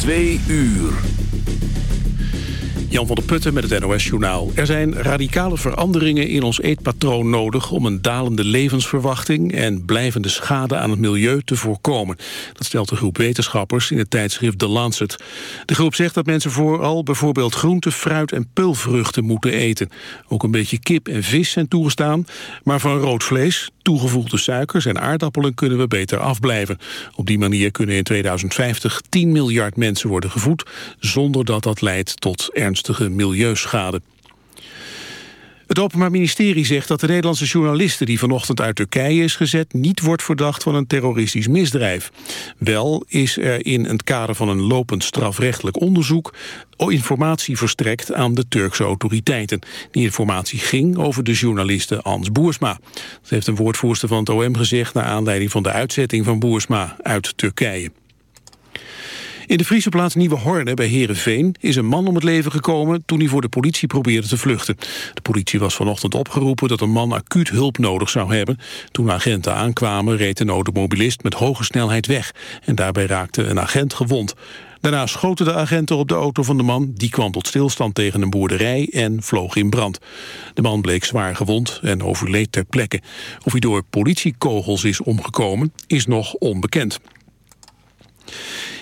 Twee uur. Jan van der Putten met het NOS-journaal. Er zijn radicale veranderingen in ons eetpatroon nodig... om een dalende levensverwachting en blijvende schade aan het milieu te voorkomen. Dat stelt een groep wetenschappers in het tijdschrift The Lancet. De groep zegt dat mensen vooral bijvoorbeeld groente, fruit en pulvruchten moeten eten. Ook een beetje kip en vis zijn toegestaan. Maar van rood vlees, toegevoegde suikers en aardappelen kunnen we beter afblijven. Op die manier kunnen in 2050 10 miljard mensen worden gevoed... zonder dat dat leidt tot milieuschade. Het Openbaar Ministerie zegt dat de Nederlandse journaliste... die vanochtend uit Turkije is gezet... niet wordt verdacht van een terroristisch misdrijf. Wel is er in het kader van een lopend strafrechtelijk onderzoek... informatie verstrekt aan de Turkse autoriteiten. Die informatie ging over de journaliste Ans Boersma. Dat heeft een woordvoerster van het OM gezegd... naar aanleiding van de uitzetting van Boersma uit Turkije. In de Friese plaats Nieuwe Horde bij Herenveen is een man om het leven gekomen toen hij voor de politie probeerde te vluchten. De politie was vanochtend opgeroepen dat een man acuut hulp nodig zou hebben. Toen agenten aankwamen reed de automobilist met hoge snelheid weg en daarbij raakte een agent gewond. Daarna schoten de agenten op de auto van de man. Die kwam tot stilstand tegen een boerderij en vloog in brand. De man bleek zwaar gewond en overleed ter plekke. Of hij door politiekogels is omgekomen, is nog onbekend.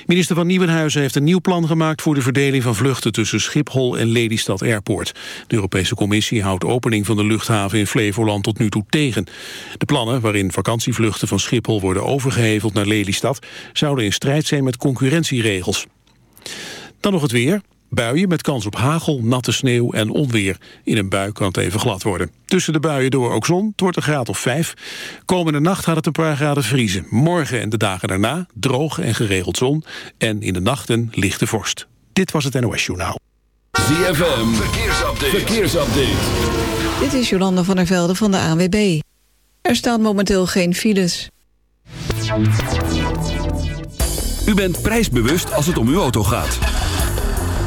Minister van Nieuwenhuizen heeft een nieuw plan gemaakt voor de verdeling van vluchten tussen Schiphol en Lelystad Airport. De Europese Commissie houdt opening van de luchthaven in Flevoland tot nu toe tegen. De plannen, waarin vakantievluchten van Schiphol worden overgeheveld naar Lelystad, zouden in strijd zijn met concurrentieregels. Dan nog het weer. Buien met kans op hagel, natte sneeuw en onweer. In een bui kan het even glad worden. Tussen de buien door ook zon, het wordt een graad of 5. Komende nacht gaat het een paar graden vriezen. Morgen en de dagen daarna droog en geregeld zon. En in de nachten lichte vorst. Dit was het NOS Journaal. ZFM, verkeersupdate. verkeersupdate. Dit is Jolanda van der Velde van de ANWB. Er staan momenteel geen files. U bent prijsbewust als het om uw auto gaat.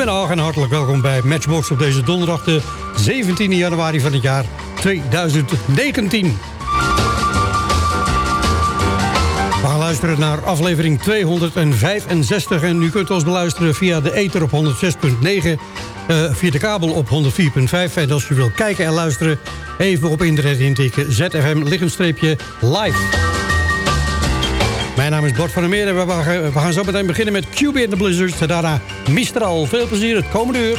Goedemiddag en hartelijk welkom bij Matchbox op deze donderdag de 17 januari van het jaar 2019. We gaan luisteren naar aflevering 265 en u kunt ons beluisteren via de ether op 106.9, eh, via de kabel op 104.5 en als u wilt kijken en luisteren even op internet intikken ZFM liggenstreepje live. Mijn naam is Bart van der Meer en we gaan, zo meteen beginnen met QB and the Blizzards. Daarna Mistral. Veel plezier het komende uur.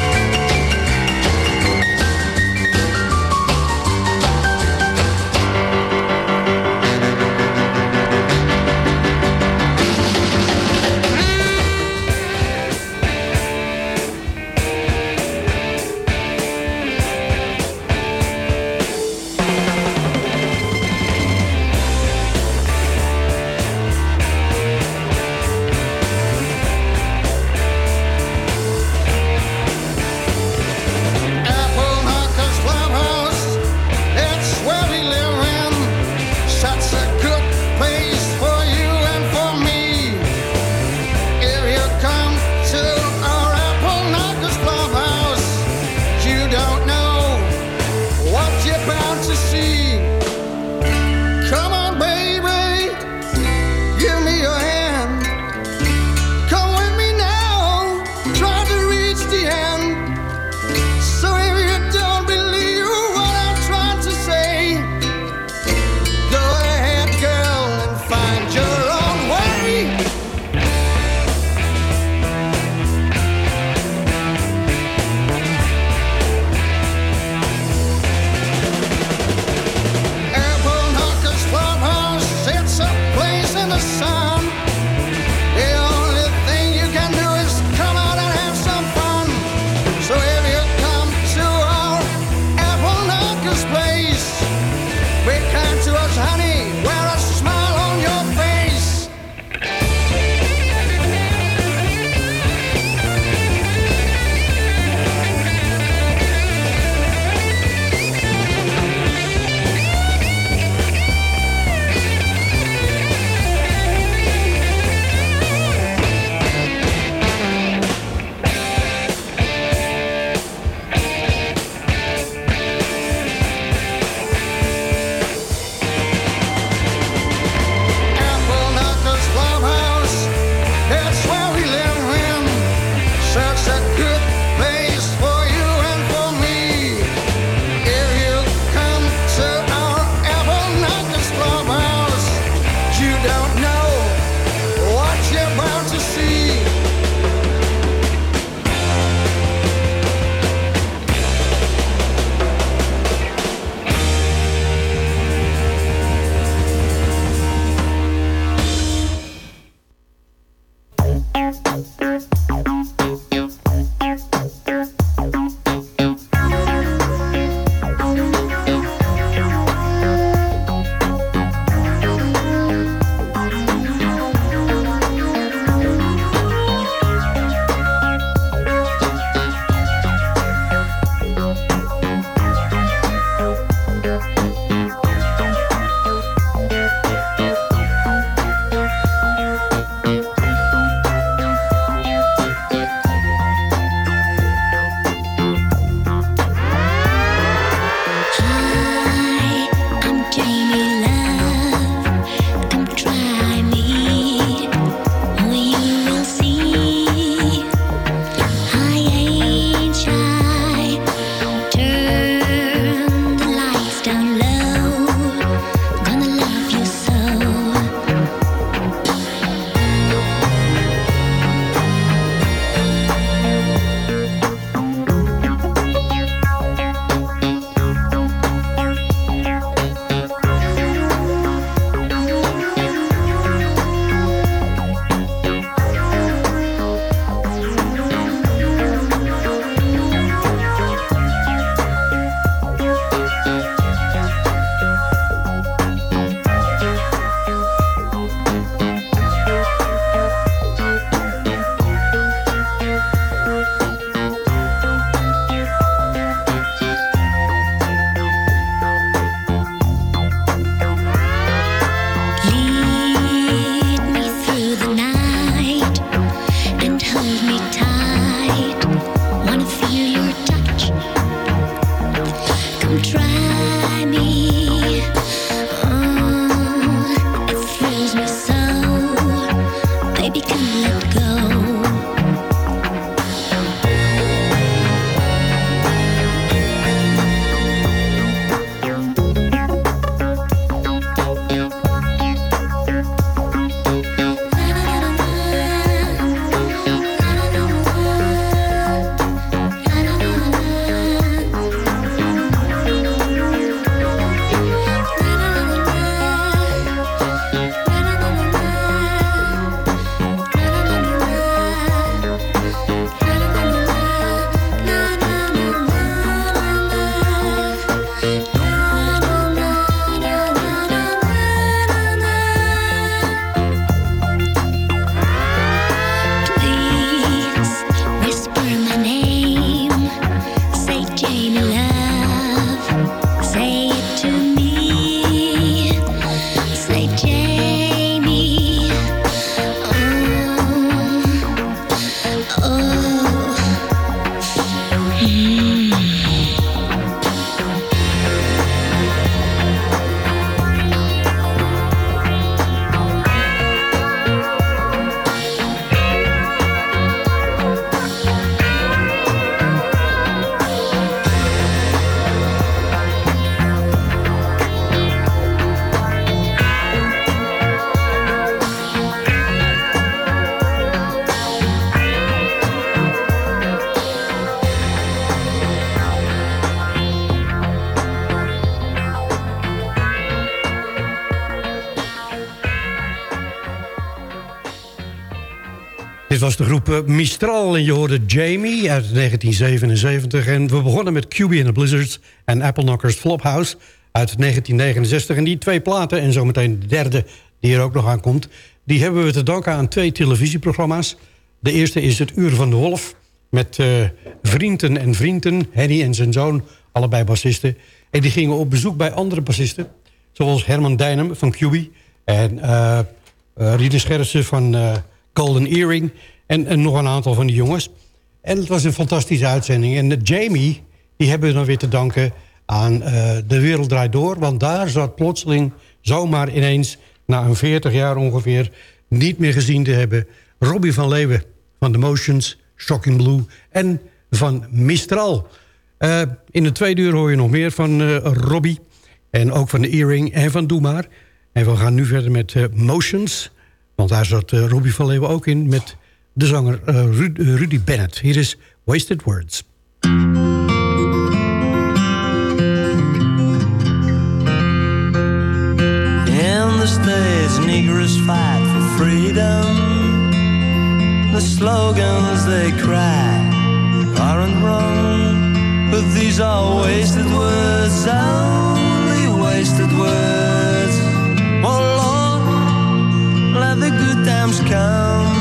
Was de groep eh, Mistral en je hoorde Jamie uit 1977. En we begonnen met QB and the Blizzards en Apple Knockers Flophouse uit 1969. En die twee platen, en zometeen de derde die er ook nog aan komt... die hebben we te danken aan twee televisieprogramma's. De eerste is Het Uur van de Wolf met eh, vrienden en vrienden... Henny en zijn zoon, allebei bassisten. En die gingen op bezoek bij andere bassisten... zoals Herman Dijnem van QB en... uh, Schersen van eh, Golden Earring. En, nog een aantal van die jongens. En het was een fantastische uitzending. En uh, Jamie, die hebben we dan weer te danken aan eh, De Wereld Draait Door. Want daar zat plotseling zomaar ineens... na een 40 jaar ongeveer niet meer gezien te hebben... Robbie van Leeuwen van The Motions, Shocking Blue en van Mistral. Eh, in de tweede uur hoor je nog meer van eh, Robbie. En ook van de Earring en van Doe. En we gaan nu verder met eh, Motions. Want daar zat eh, Robbie van Leeuwen ook in met de zanger eh, Ru- eh, Rudy Bennett. Hier is Wasted Words. In the States, Negroes fight for freedom. The slogans they cry aren't wrong, but these are wasted words, only wasted words. Oh Lord, let the good times come.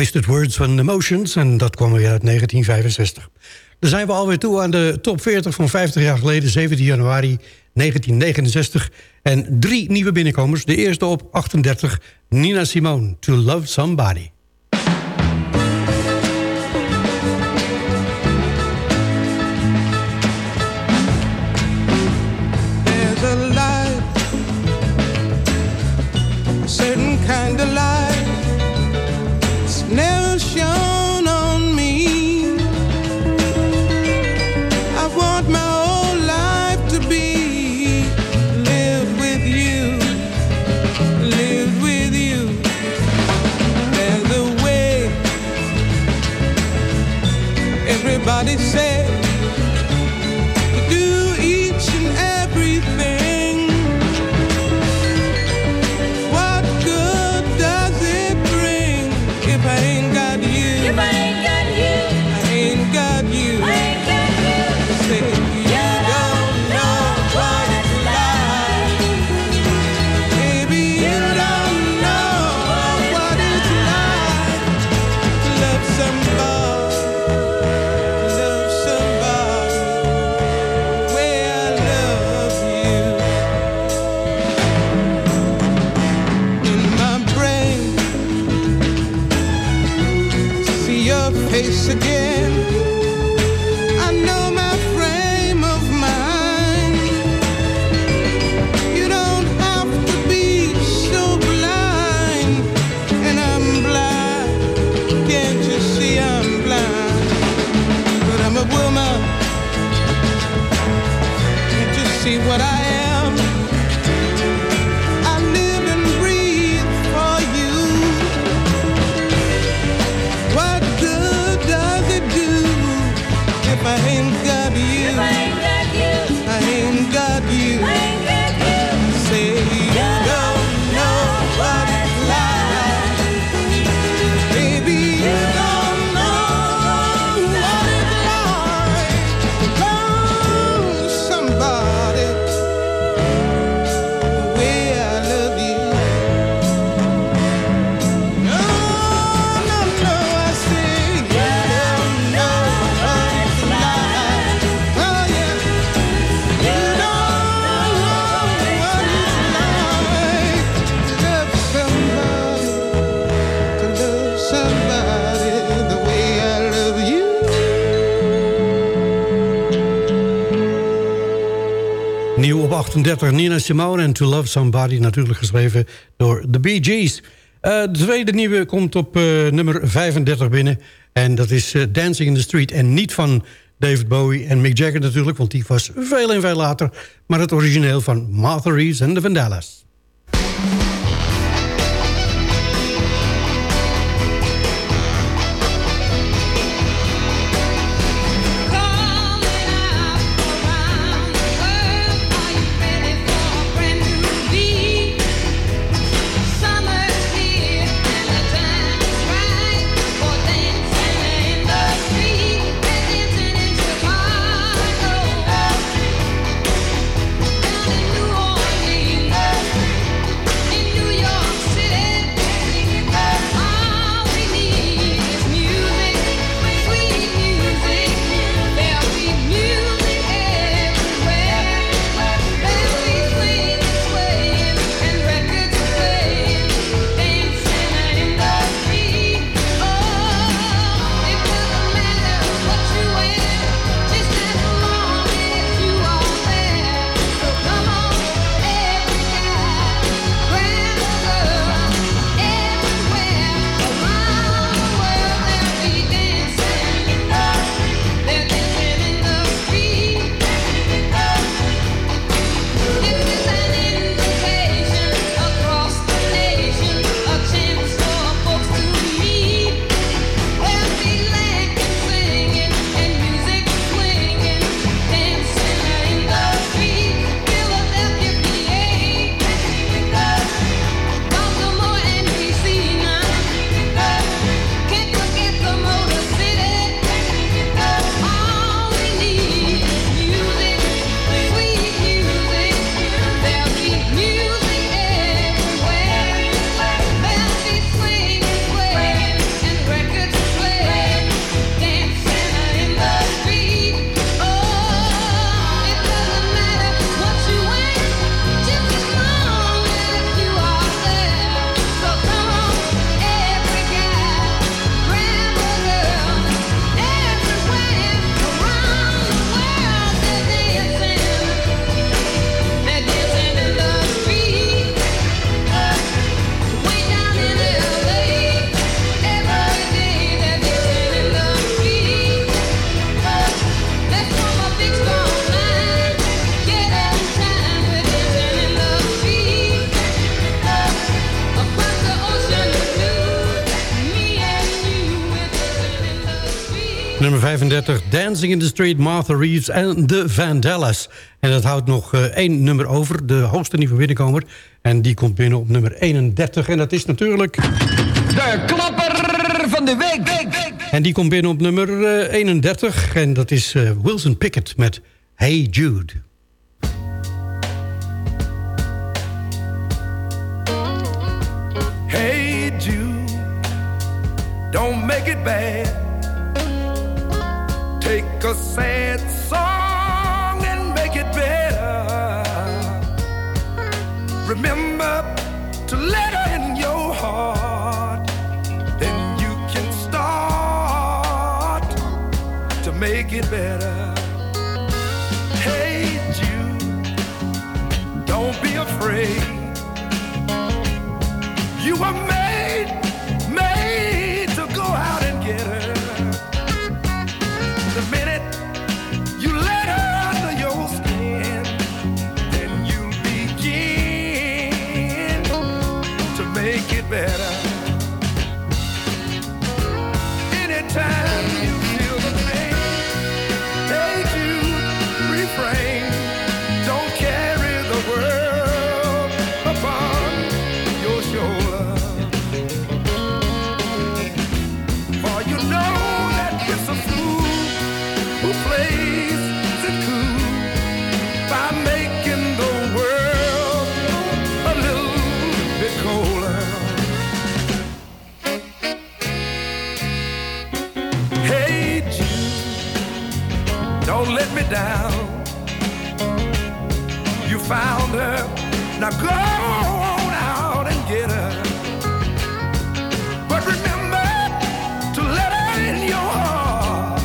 Wasted Words and Emotions. En dat kwam weer uit 1965. Dan zijn we alweer toe aan de top 40 van 50 jaar geleden, 17 januari 1969. En drie nieuwe binnenkomers. De eerste op 38, Nina Simone, To Love Somebody. really said 30 Nina Simone en To Love Somebody... natuurlijk geschreven door de Bee Gees. Eh, de tweede nieuwe komt op eh, nummer 35 binnen. En dat is eh, Dancing in the Street. En niet van David Bowie en Mick Jagger natuurlijk... want die was veel en veel later. Maar het origineel van Martha Reeves en de Vandellas. 35, Dancing in the Street, Martha Reeves en The Vandellas. En dat houdt nog eh, één nummer over, de hoogste nieuwe binnenkomer. En die komt binnen op nummer 31. En dat is natuurlijk... De klapper van de week. En die komt binnen op nummer eh, 31. En dat is eh, Wilson Pickett met Hey Jude. Hey Jude, don't make it bad. take a sad found. Now go on out and get her. But remember to let her in your heart.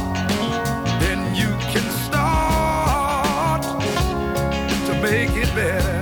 Then you can start to make it better.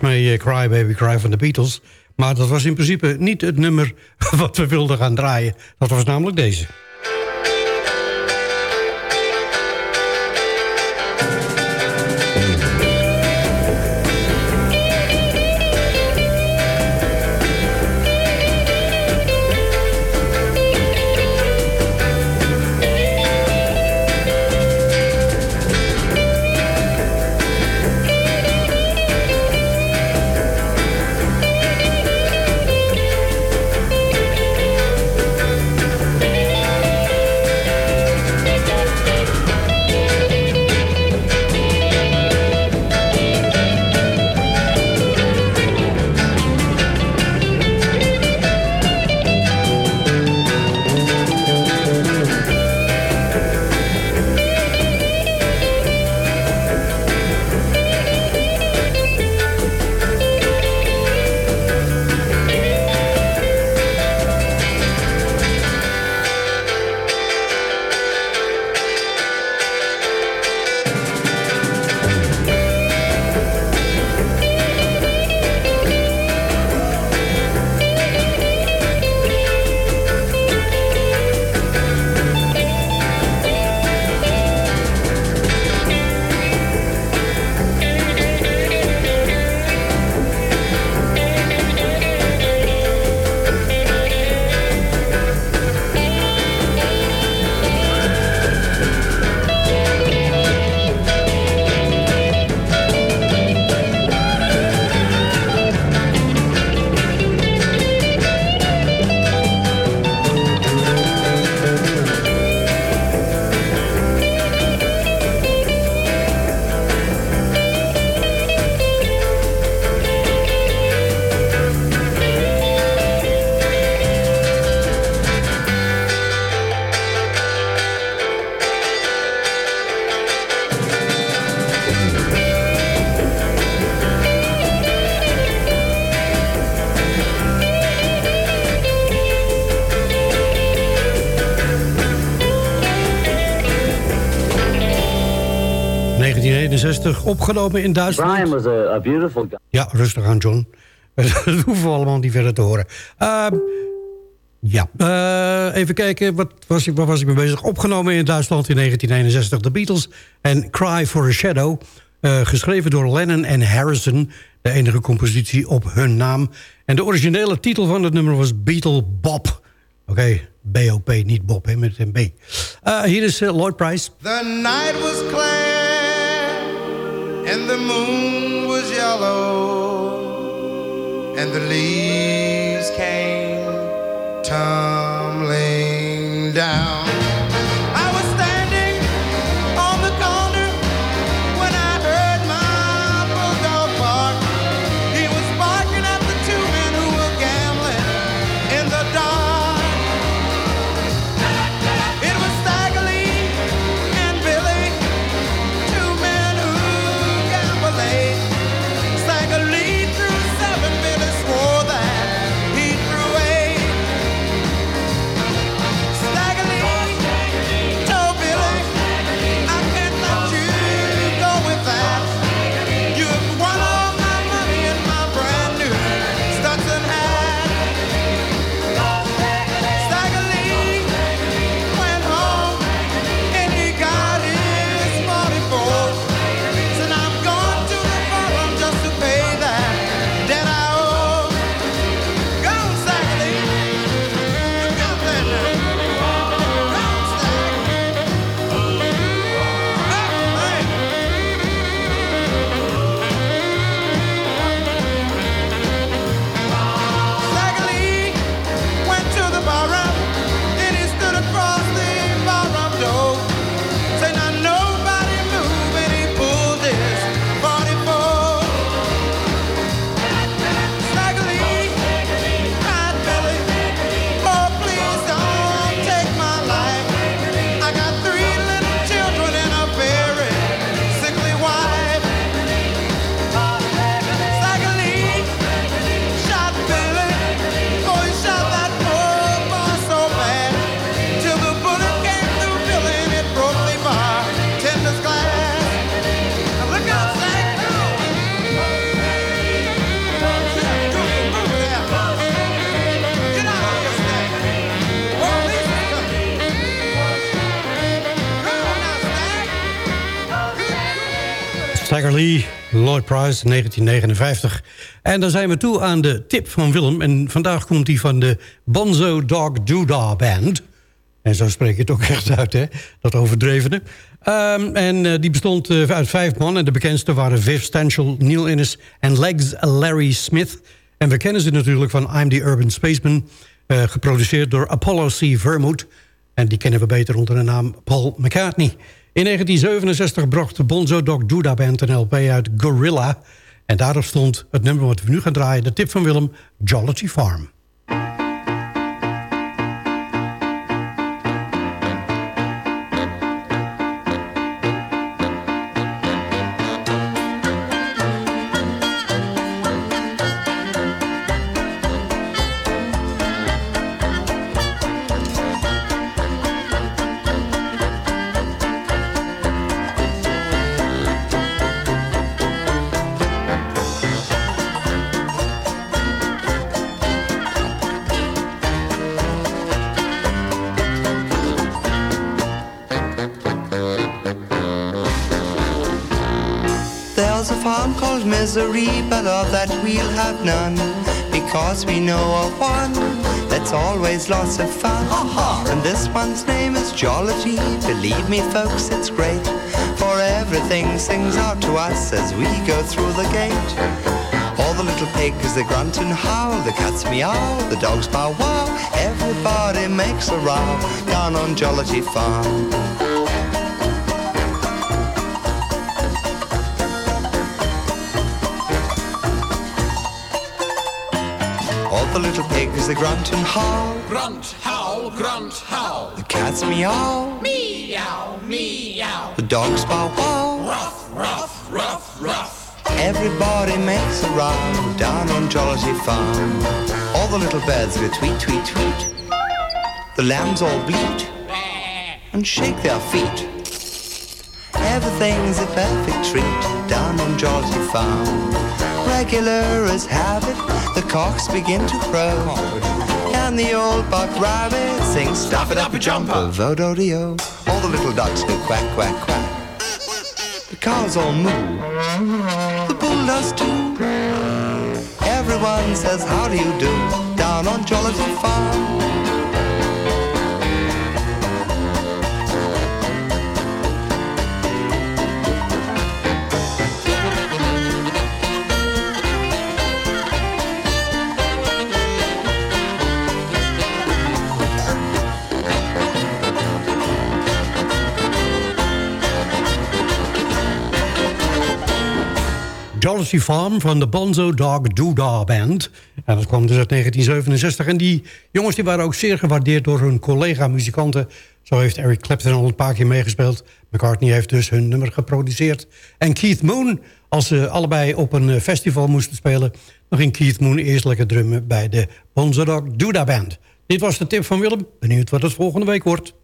Mee, eh, Cry Baby Cry van de Beatles. Maar dat was in principe niet het nummer wat we wilden gaan draaien. Dat was namelijk deze. Opgenomen in Duitsland. Brian was a, a beautiful guy. Ja, rustig aan, John. Dat hoeven we allemaal niet verder te horen. Ehm, ja, eh, even kijken, wat was, ik, waar was ik mee bezig? Opgenomen in Duitsland in 1961, de Beatles. En Cry for a Shadow, eh, geschreven door Lennon en Harrison. De enige compositie op hun naam. En de originele titel van het nummer was Beatle Bob. Oké, B-O-P, niet Bob, hè, met een B. Eh, hier is Lloyd Price. The night was clear and the moon was yellow and the leaves came tumbling down. Price, 1959. En dan zijn we toe aan de tip van Willem. En vandaag komt die van de Bonzo Dog Doodah Band. En zo spreek je het ook echt uit, hè? Dat overdrevene. Ehm, en eh, die bestond eh, uit vijf man. En de bekendste waren Viv Stanchel, Neil Innes en Legs Larry Smith. En we kennen ze natuurlijk van I'm the Urban Spaceman. eh, geproduceerd door Apollo C. Vermouth. En die kennen we beter onder de naam Paul McCartney. In 1967 bracht de Bonzo Dog Doodah Band een LP uit Gorilla. En daarop stond het nummer wat we nu gaan draaien... de tip van Willem, Jollity Farm. Farm called Misery, but of that we'll have none. Because we know of one that's always lots of fun. And this one's name is Jollity. Believe me, folks, it's great. For everything sings out to us as we go through the gate. All the little pigs, they grunt and howl, the cats meow, the dogs bow wow. Everybody makes a row down on Jollity Farm. Little pigs, they grunt and howl. Grunt, howl, grunt, howl. The cats meow. Meow, meow. The dogs bow wow. Ruff, ruff, ruff, ruff. Everybody makes a row down on Jollity Farm. All the little birds go tweet, tweet, tweet. The lambs all bleat and shake their feet. Everything's a perfect treat down on Jollity Farm. Regular as habit, the cocks begin to crow. And the old buck rabbit sings Stuff it up a jumper, vodo-dio. All the little ducks go quack, quack, quack. The cows all moo. The bull does too. Everyone says, how do you do? Down on Jollity Farm. Jollity Farm van de Bonzo Dog Doodah Band. En dat kwam dus uit 1967. En die jongens die waren ook zeer gewaardeerd door hun collega-muzikanten. Zo heeft Eric Clapton al een paar keer meegespeeld. McCartney heeft dus hun nummer geproduceerd. En Keith Moon, als ze allebei op een eh, festival moesten spelen... dan ging Keith Moon eerst lekker drummen bij de Bonzo Dog Doodah Band. Dit was de tip van Willem. Benieuwd wat het volgende week wordt.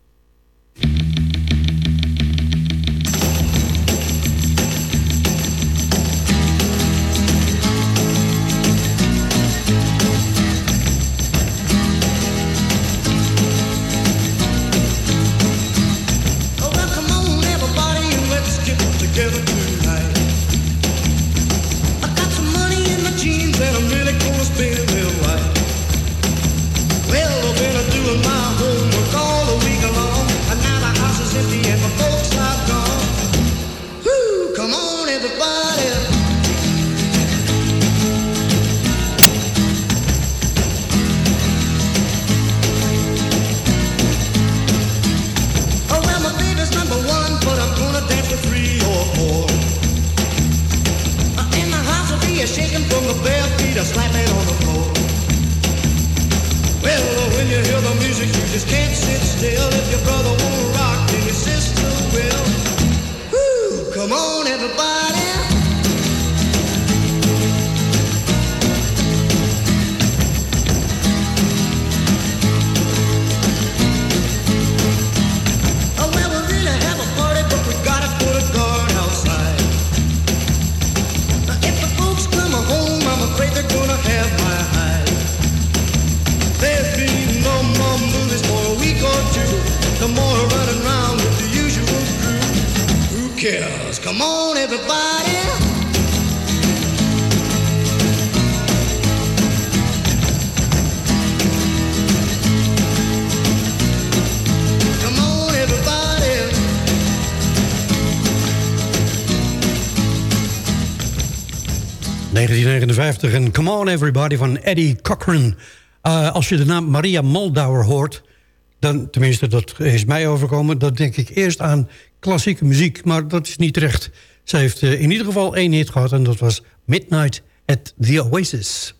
Kills. Come on, everybody. ...1959 en Come On Everybody van Eddie Cochran. Uh, als je de naam Maria Moldauer hoort dan, tenminste dat is mij overkomen... dan denk ik eerst aan klassieke muziek, maar dat is niet terecht. Ze heeft eh, in ieder geval één hit gehad en dat was Midnight at the Oasis.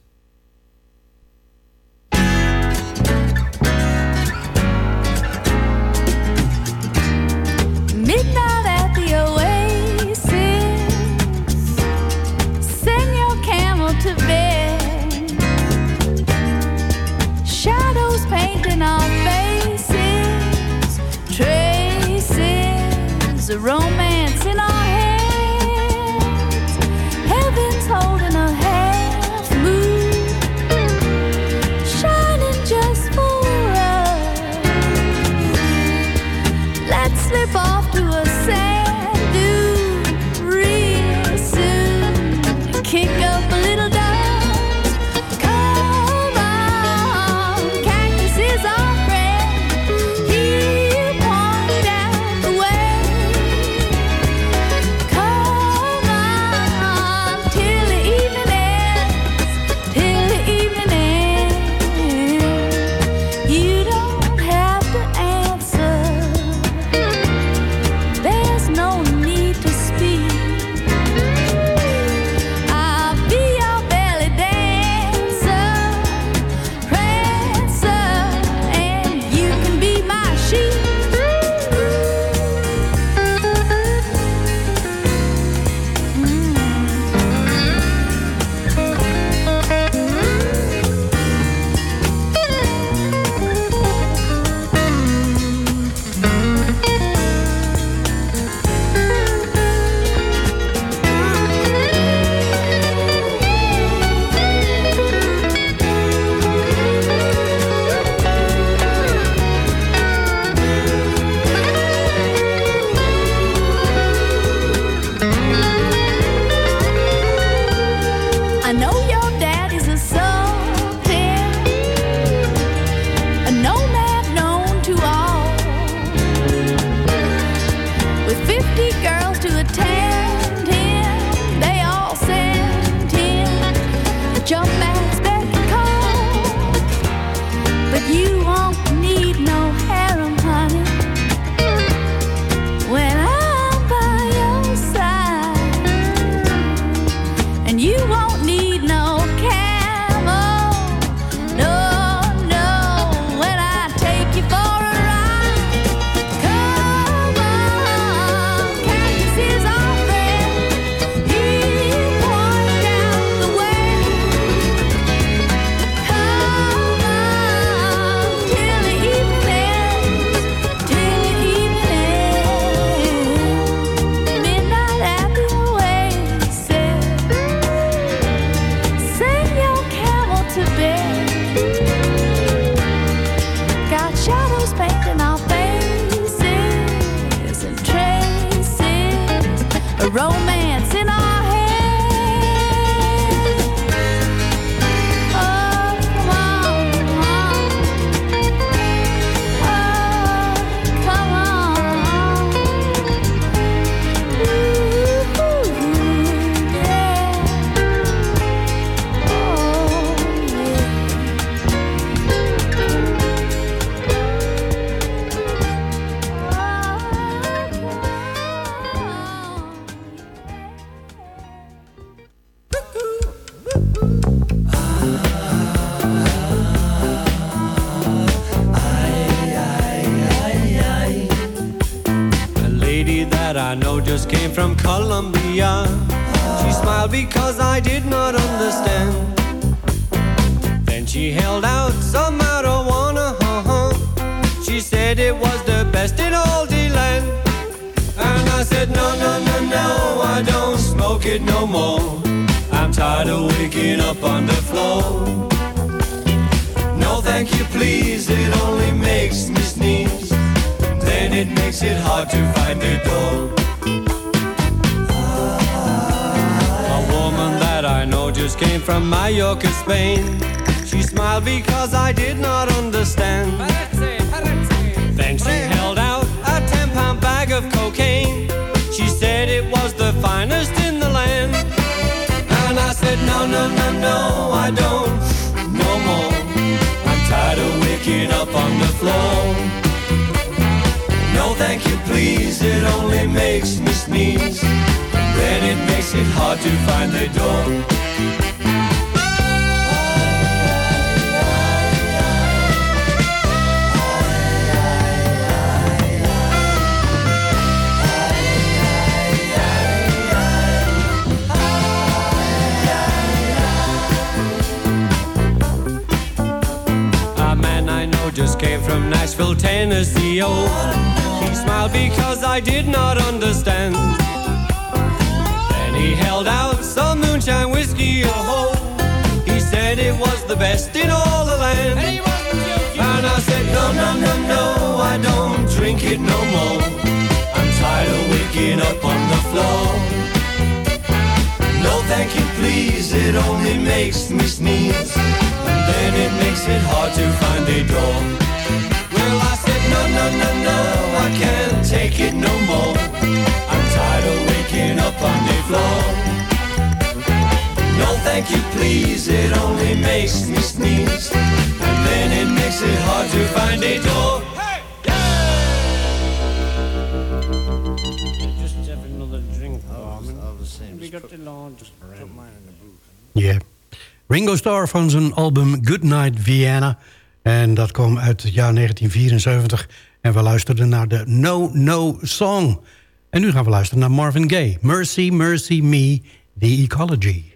Makes me sneeze. Then it makes it hard to find the door. A man I know just came from Nashville, Tennessee. Oh, smiled because I did not understand. Then he held out some moonshine whiskey. Oh, he said it was the best in all the land. And I said, No, no, no, no, I don't drink it no more. I'm tired of waking up on the floor. No, thank you, please. It only makes me sneeze. And then it makes it hard to find a door. Well, I said, no, no, no, no, I can't take it no more. I'm tired of waking up on the floor. No, thank you, please. It only makes me sneeze. And then it makes it hard to find a door. Just have another drink. We got the large. Ja. Ringo Starr van zijn album Goodnight Vienna. En dat kwam uit het jaar 1974. En we luisterden naar de No No Song. En nu gaan we luisteren naar Marvin Gaye. Mercy, Mercy Me, The Ecology.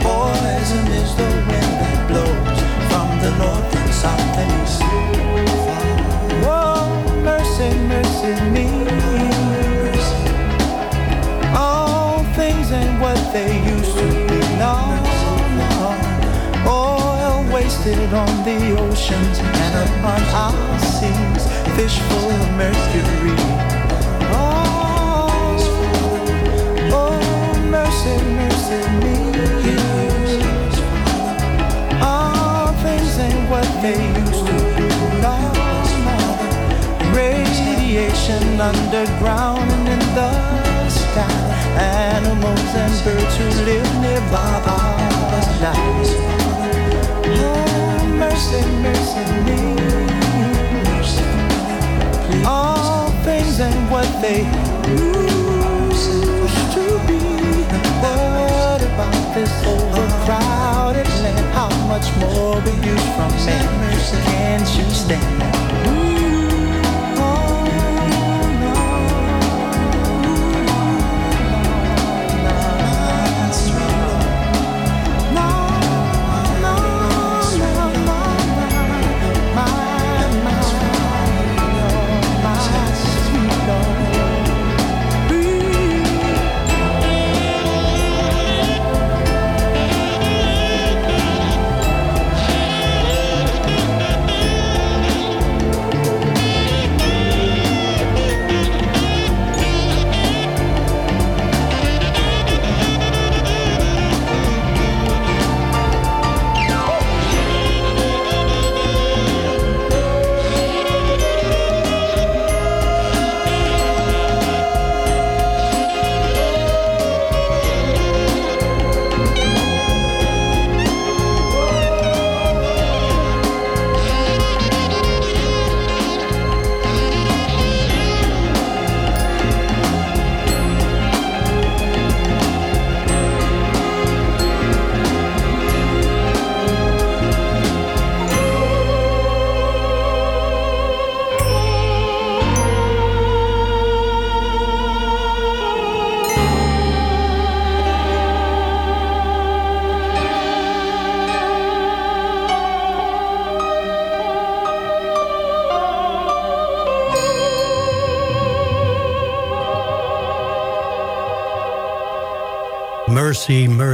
Poison is the wind that blows from the north and south and east. Whoa, mercy, mercy me. All things ain't what they used to be. Oil wasted on the oceans and upon our seas. Fish full of mercury. Underground and in the sky. Animals and birds who live nearby are alive. Oh, mercy, mercy me. All things ain't what they used to be. What about this overcrowded land? How much more will you from man? Can't you stand that?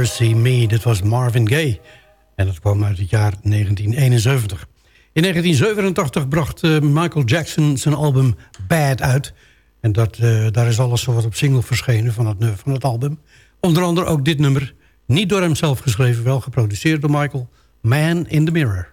Mercy Me. Dit was Marvin Gaye. En dat kwam uit het jaar 1971. In 1987 bracht eh, Michael Jackson zijn album Bad uit. En dat, eh, daar is alles wat op single verschenen van het, van het album. Onder andere ook dit nummer. Niet door hemzelf geschreven, wel geproduceerd door Michael. Man in the Mirror.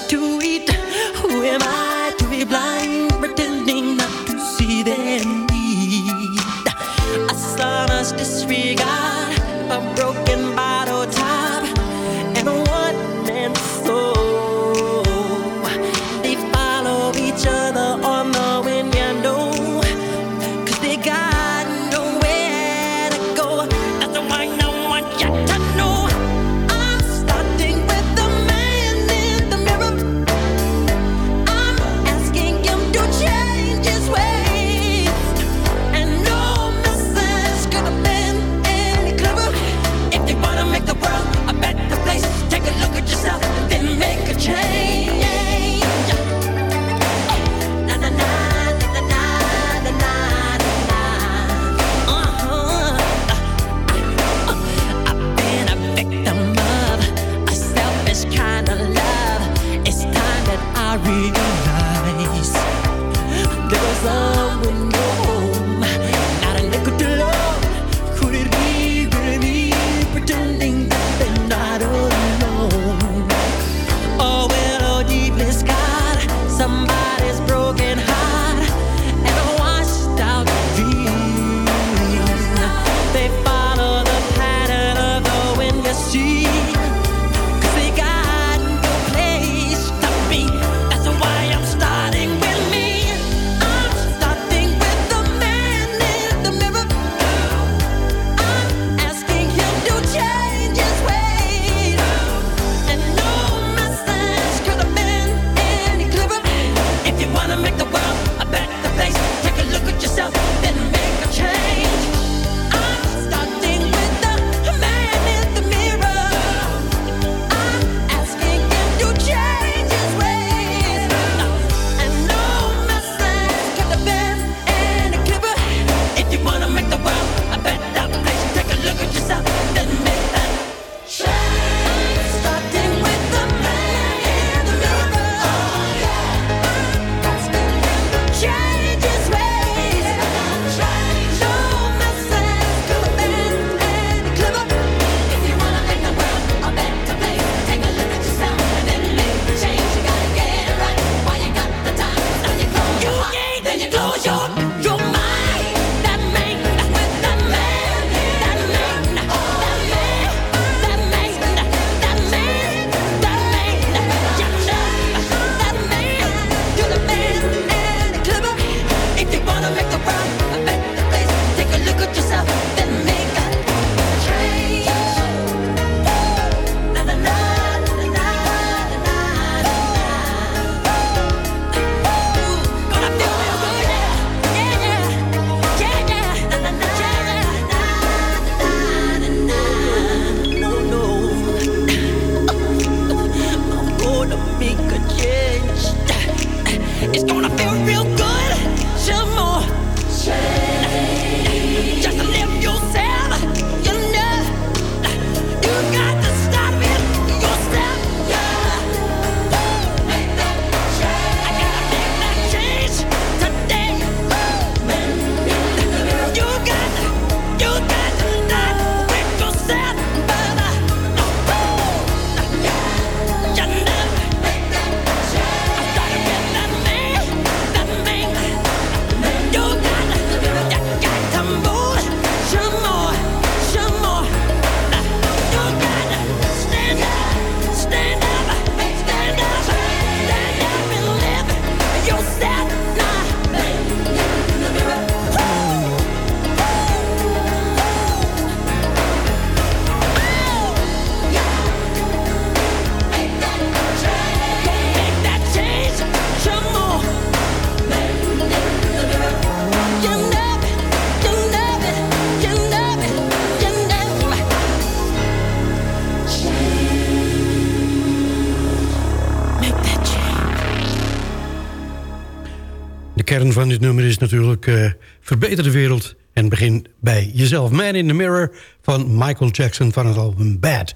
dit nummer is natuurlijk eh, verbeter de wereld en begin bij jezelf. Man in the Mirror van Michael Jackson van het album Bad.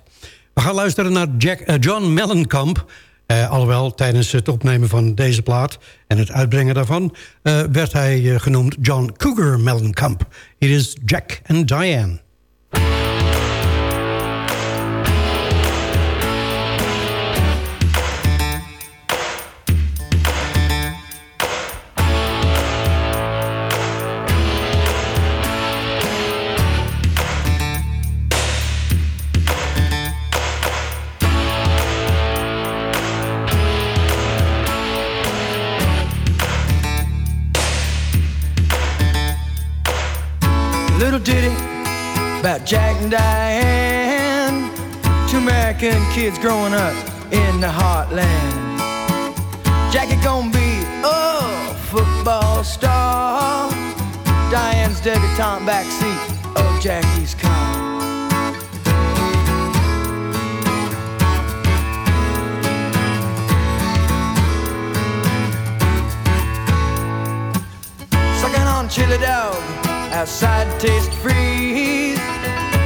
We gaan luisteren naar Jack, eh, John Mellencamp. Eh, alhoewel, tijdens het opnemen van deze plaat en het uitbrengen daarvan... werd hij genoemd John Cougar Mellencamp. Hier is Jack and Diane. Jack and Diane, two American kids growing up in the heartland. Jackie gonna be a football star. Diane's debutante backseat of Jackie's car. Chili dog outside taste freeze.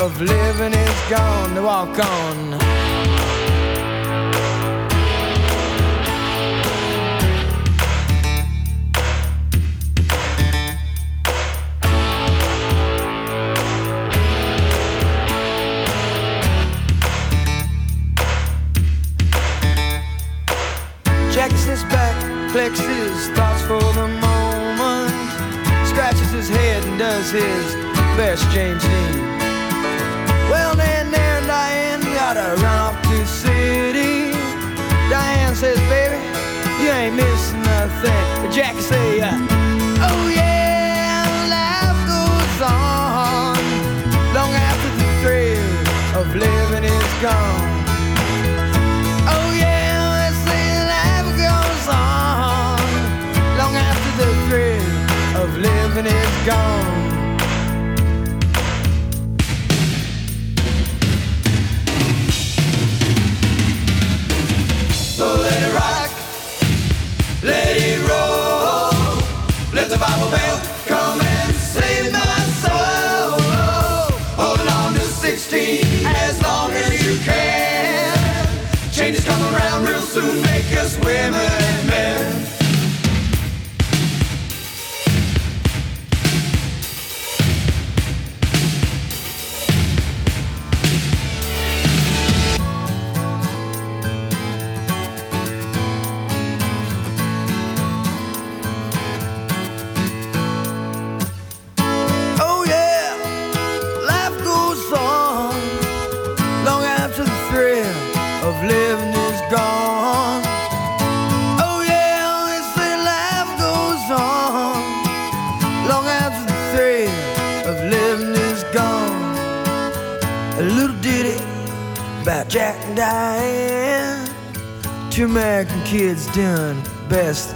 of living is gone. To walk on. Jackie sits back, flexes thoughts for the moment, scratches his head and does his best James Dean. Jackie say, uh, oh yeah, life goes on long after the thrill of living is gone. Oh yeah, say life goes on long after the thrill of living is gone.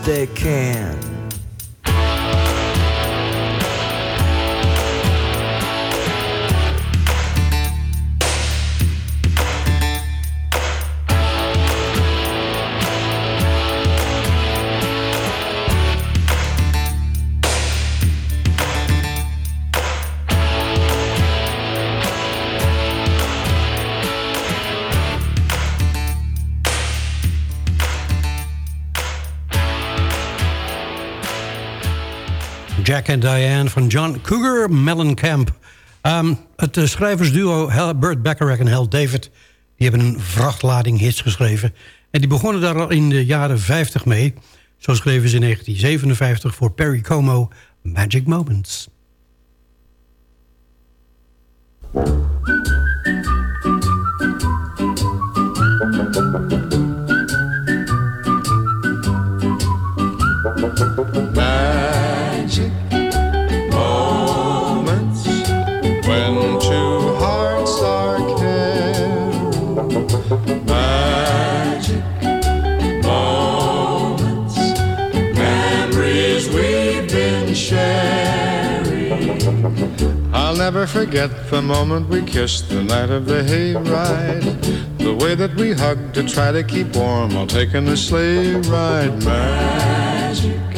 They can. John Cougar Mellencamp. Ehm, het eh, schrijversduo Burt Bacharach en Hal David... die hebben een vrachtlading hits geschreven. En die begonnen daar al in de jaren 50 mee. Zo schreven ze in 1957 voor Perry Como Magic Moments. Never forget the moment we kissed the night of the hayride. The way that we hugged to try to keep warm while taking a sleigh ride. Magic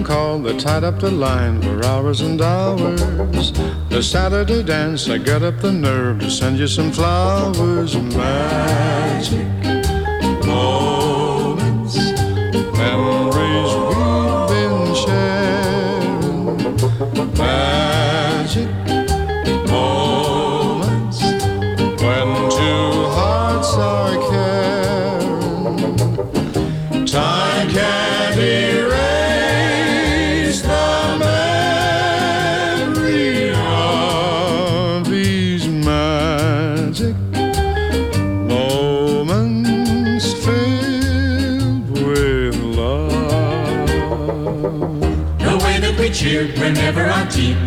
telephone call that tied up the line for hours and hours. The Saturday dance, I got up the nerve to send you some flowers. And magic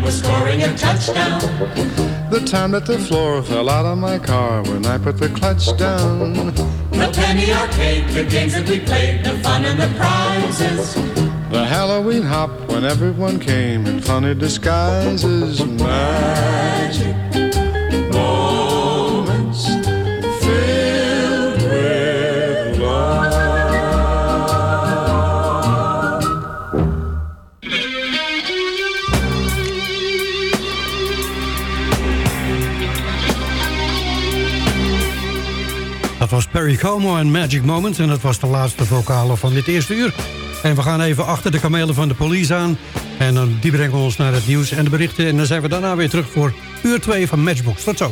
was scoring a touchdown. The time that the floor fell out of my car when I put the clutch down. The penny arcade, the games that we played, the fun and the prizes. The Halloween hop when everyone came in funny disguises. Magic was Perry Como en Magic Moments. En dat was de laatste vocale van dit eerste uur. En we gaan even achter de kamelen van de police aan. En dan die brengen ons naar het nieuws en de berichten. En dan zijn we daarna weer terug voor uur 2 van Matchbox. Tot zo.